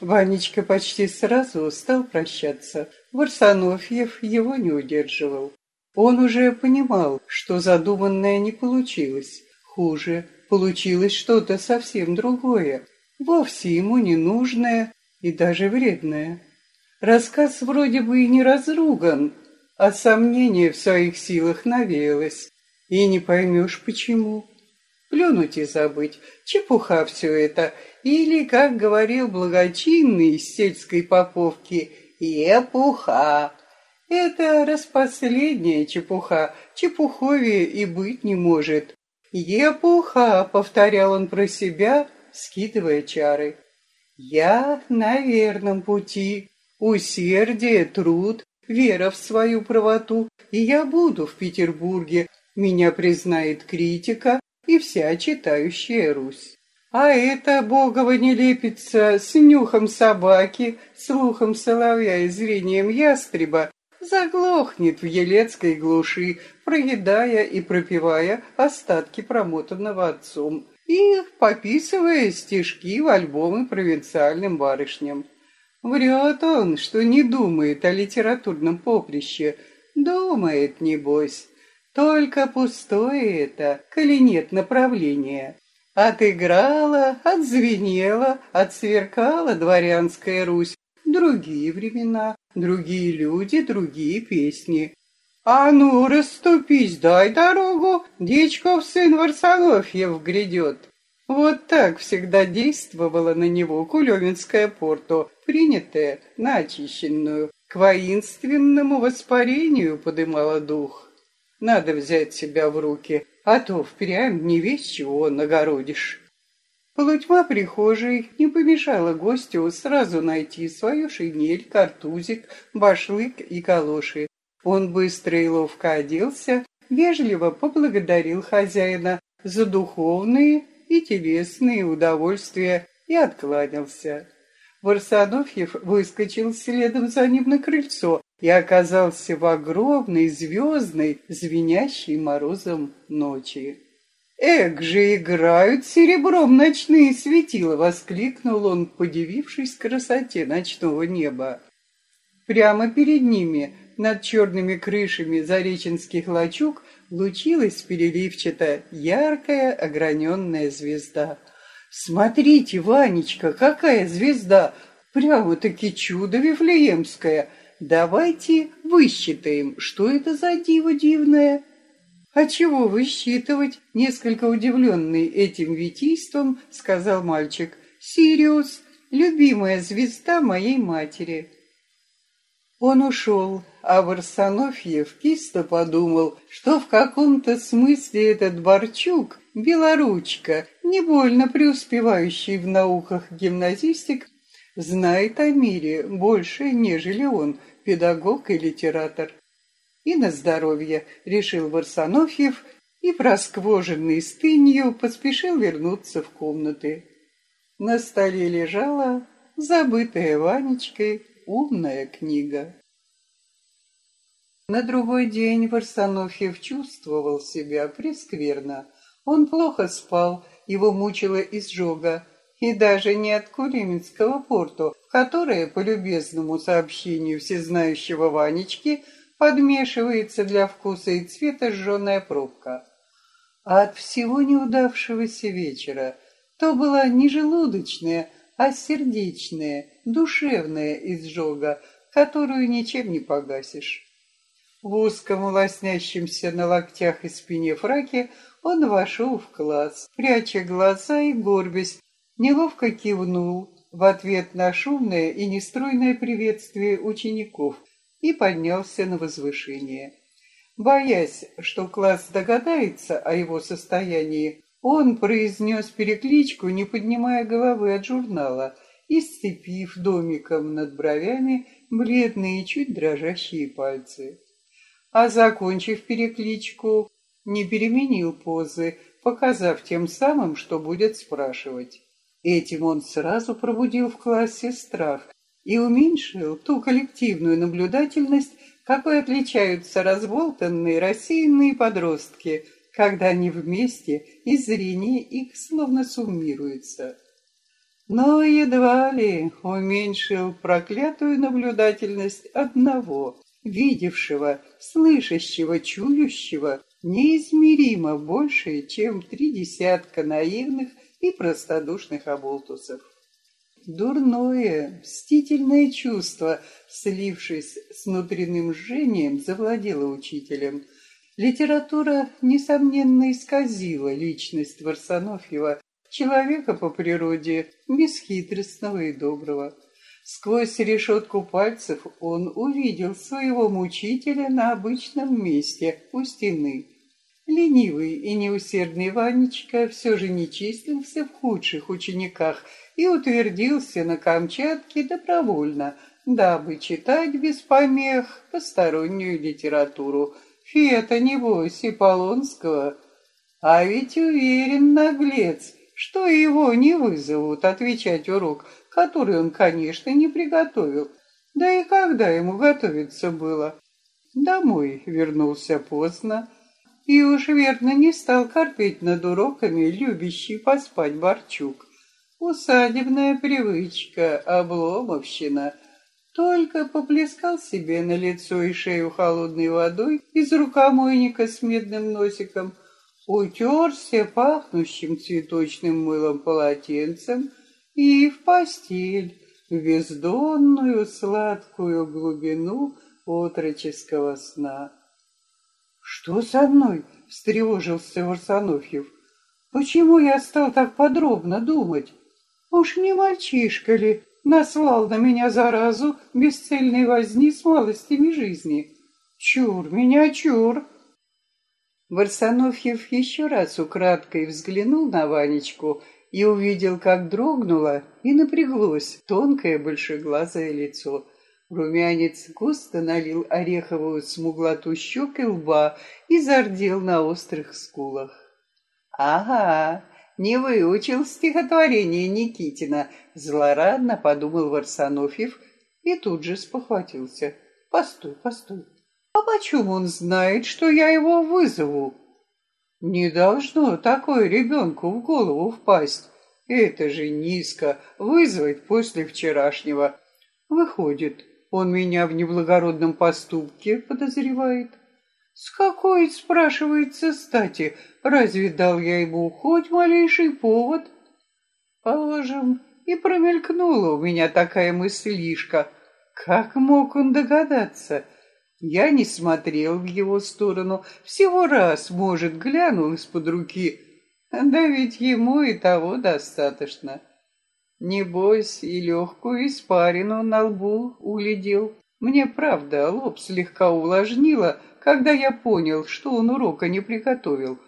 Ванечка почти сразу стал прощаться. Варсонофьев его не удерживал. Он уже понимал, что задуманное не получилось. Хуже, получилось что-то совсем другое, вовсе ему не нужное и даже вредное. Рассказ вроде бы и не разруган, а сомнение в своих силах навеялось. И не поймешь, почему. Плюнуть и забыть. Чепуха все это. Или, как говорил благочинный из сельской поповки, «епуха». Это распоследняя чепуха, чепуховее и быть не может. «Епуха», — повторял он про себя, скидывая чары. «Я на верном пути. Усердие, труд, вера в свою правоту, и я буду в Петербурге. Меня признает критика и вся читающая Русь. А это богово не лепится с нюхом собаки, слухом соловья и зрением ястреба, заглохнет в елецкой глуши, проедая и пропивая остатки промотанного отцом и пописывая стишки в альбомы провинциальным барышням. Врет он, что не думает о литературном поприще. Думает, небось. Только пустое это, коли нет направления. Отыграла, отзвенела, отсверкала дворянская Русь. Другие времена, другие люди, другие песни. «А ну, расступись, дай дорогу, Дичков сын Варсонофьев грядет». Вот так всегда действовала на него Кулевинская порто, принятая на очищенную. К воинственному воспарению подымала дух. Надо взять себя в руки, а то впрямь не весь чего нагородишь. Полутьма прихожей не помешала гостю сразу найти свою шинель, картузик, башлык и калоши. Он быстро и ловко оделся, вежливо поблагодарил хозяина за духовные и телесные удовольствия и откланялся. Варсонофьев выскочил следом за ним на крыльцо и оказался в огромной звездной, звенящей морозом ночи. «Эк же играют серебром ночные светила!» — воскликнул он, подивившись красоте ночного неба. Прямо перед ними, над черными крышами зареченских лачуг, лучилась переливчатая, яркая, ограненная звезда. «Смотрите, Ванечка, какая звезда! Прямо-таки чудо вифлеемское! Давайте высчитаем, что это за диво дивное!» «А чего высчитывать?» — несколько удивленный этим витийством, сказал мальчик. «Сириус, любимая звезда моей матери». Он ушел, а Варсонофьев кисто подумал, что в каком-то смысле этот Борчук, белоручка, не больно преуспевающий в науках гимназистик, знает о мире больше, нежели он, педагог и литератор. И на здоровье, решил Варсонофьев, и просквоженный стынью поспешил вернуться в комнаты. На столе лежала забытая Ванечкой умная книга. На другой день Варсонофьев чувствовал себя прескверно. Он плохо спал, его мучила изжога, и даже не от Кулименского порту, в которое, по любезному сообщению всезнающего Ванечки, подмешивается для вкуса и цвета жженая пробка, а от всего неудавшегося вечера. То была не желудочная, а сердечная, душевная изжога, которую ничем не погасишь. В узком лоснящемся на локтях и спине фраке он вошел в класс, пряча глаза и горбясь, неловко кивнул в ответ на шумное и нестройное приветствие учеников и поднялся на возвышение. Боясь, что класс догадается о его состоянии, он произнес перекличку, не поднимая головы от журнала, и сцепив домиком над бровями бледные, чуть дрожащие пальцы. А закончив перекличку, не переменил позы, показав тем самым, что будет спрашивать. Этим он сразу пробудил в классе страх и уменьшил ту коллективную наблюдательность, какой отличаются разболтанные, рассеянные подростки – когда они вместе, и зрение их словно суммируется. но едва ли уменьшил проклятую наблюдательность одного, видевшего, слышащего, чующего, неизмеримо больше, чем три десятка наивных и простодушных оболтусов. Дурное, мстительное чувство, слившись с внутренним жжением, завладело учителем. Литература, несомненно, исказила личность Варсонофьева, человека по природе бесхитростного и доброго. Сквозь решетку пальцев он увидел своего мучителя на обычном месте у стены. Ленивый и неусердный Ванечка все же не числился в худших учениках и утвердился на Камчатке добровольно, дабы читать без помех постороннюю литературу. Фета, небось, и Полонского. А ведь уверен наглец, что его не вызовут отвечать урок, который он, конечно, не приготовил. Да и когда ему готовиться было? Домой вернулся поздно, и уж верно не стал корпеть над уроками любящий поспать Борчук. Усадебная привычка, обломовщина. Только поплескал себе на лицо и шею холодной водой из рукомойника с медным носиком — утерся пахнущим цветочным мылом полотенцем и в постель, в бездонную сладкую глубину отроческого сна. «Что со мной?» — встревожился Варсонофьев. «Почему я стал так подробно думать? Уж не мальчишка ли наслал на меня заразу бесцельной возни с малостями жизни? Чур меня, чур!» Варсонофьев еще раз украдкой взглянул на Ванечку и увидел, как дрогнуло и напряглось тонкое большеглазое лицо. Румянец густо налил ореховую смуглоту щек и лба и зардел на острых скулах. «Ага, не выучил стихотворение Никитина», — злорадно подумал Варсонофьев и тут же спохватился. «Постой, постой, а почему он знает, что я его вызову? Не должно такое ребенку в голову впасть. Это же низко вызвать после вчерашнего. Выходит, он меня в неблагородном поступке подозревает. С какой, спрашивается, стати, разве дал я ему хоть малейший повод? Положим, и промелькнула у меня такая мыслишка. Как мог он догадаться — я не смотрел в его сторону, всего раз, может, глянул из-под руки. Да ведь ему и того достаточно. Небось, и легкую испарину на лбу уледил. Мне, правда, лоб слегка увлажнило, когда я понял, что он урока не приготовил.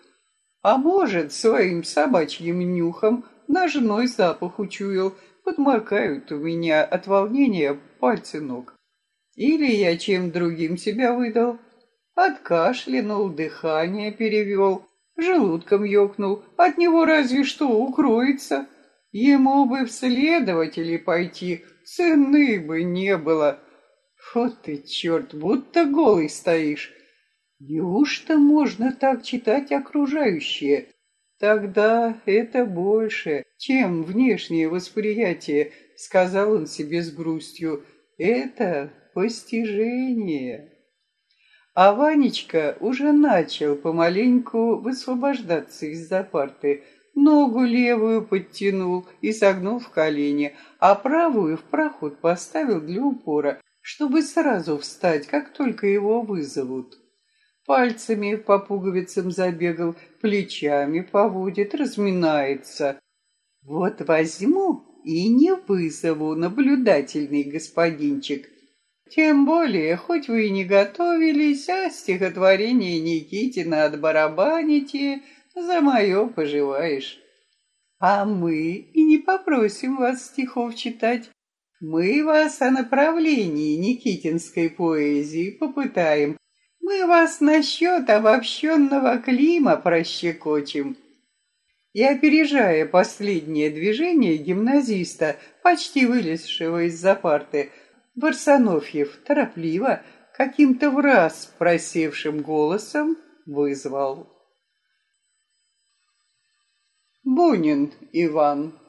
А может, своим собачьим нюхом ножной запах учуял, подмокают у меня от волнения пальцы ног. Или я чем другим себя выдал. Откашлянул, дыхание перевел, желудком ёкнул. От него разве что укроется. Ему бы в следователи пойти, цены бы не было. Вот ты, черт, будто голый стоишь. Неужто можно так читать окружающее? Тогда это больше, чем внешнее восприятие, сказал он себе с грустью. Это постижение. А Ванечка уже начал помаленьку высвобождаться из-за парты. Ногу левую подтянул и согнул в колени, а правую в проход поставил для упора, чтобы сразу встать, как только его вызовут. Пальцами по пуговицам забегал, плечами поводит, разминается. Вот возьму и не вызову, наблюдательный господинчик, тем более, хоть вы и не готовились, а стихотворение Никитина отбарабаните, за мое поживаешь. А мы и не попросим вас стихов читать. Мы вас о направлении никитинской поэзии попытаем. Мы вас насчет обобщенного клима прощекочем. И опережая последнее движение гимназиста, почти вылезшего из-за парты, Варсонофьев торопливо, каким-то враз просевшим голосом вызвал. Бунин Иван